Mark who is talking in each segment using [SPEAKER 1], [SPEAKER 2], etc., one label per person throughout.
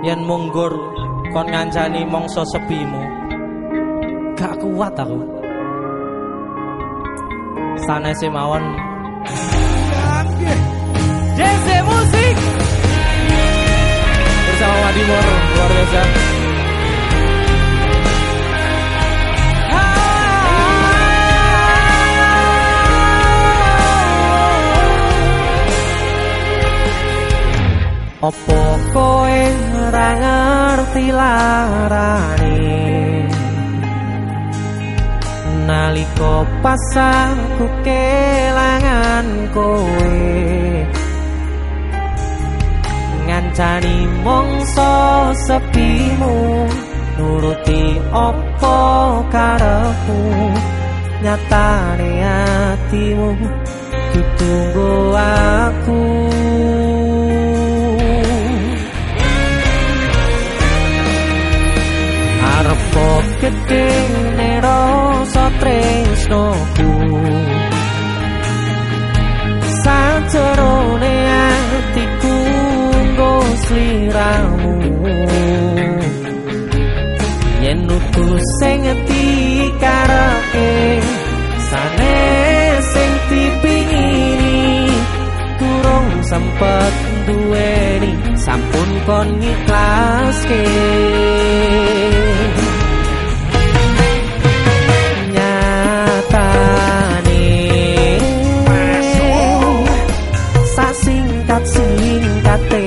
[SPEAKER 1] Yen munggur kon ngancani mongso sepimu. Gak kuat aku. Sanese mawon. JC Musik bersama Wadimor luar biasa. Opo koe ora ngerti larane? Naliko pas aku kelangan koe Ngancani mongso sepimu Nuruti opo karepmu? Nyatane hatimu Tutunggu aku tresnoku Sancerone atiku nggo sliramu. Yen utus sing dikarepe sanes sing dipingini durung sempet duweni sampun kon ngiklaske sasingkat singkate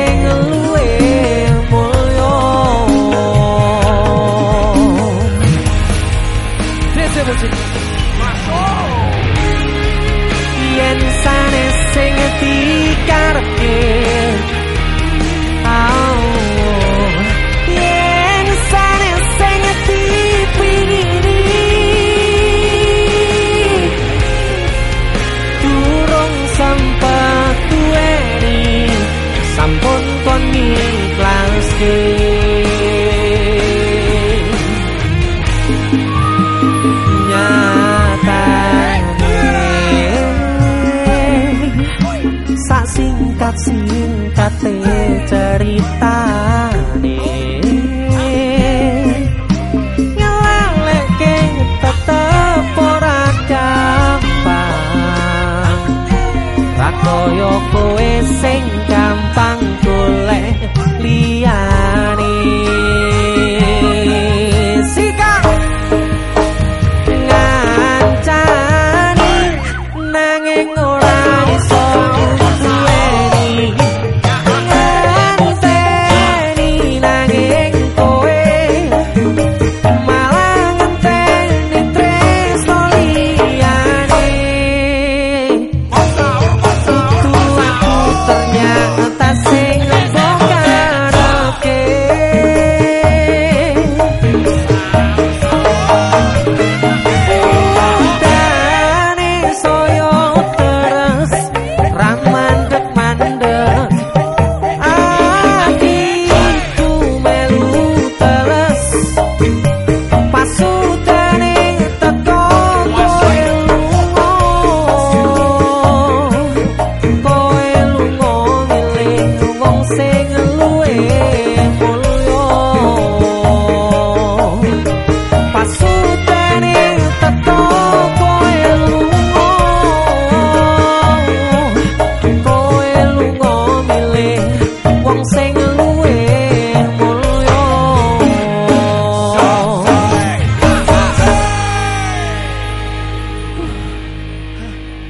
[SPEAKER 1] sang singkate cerita Koyo kowe sing gampang golek li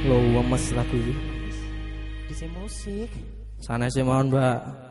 [SPEAKER 1] lo wemes lagu iki. Dise musik. Sana sih mohon Mbak.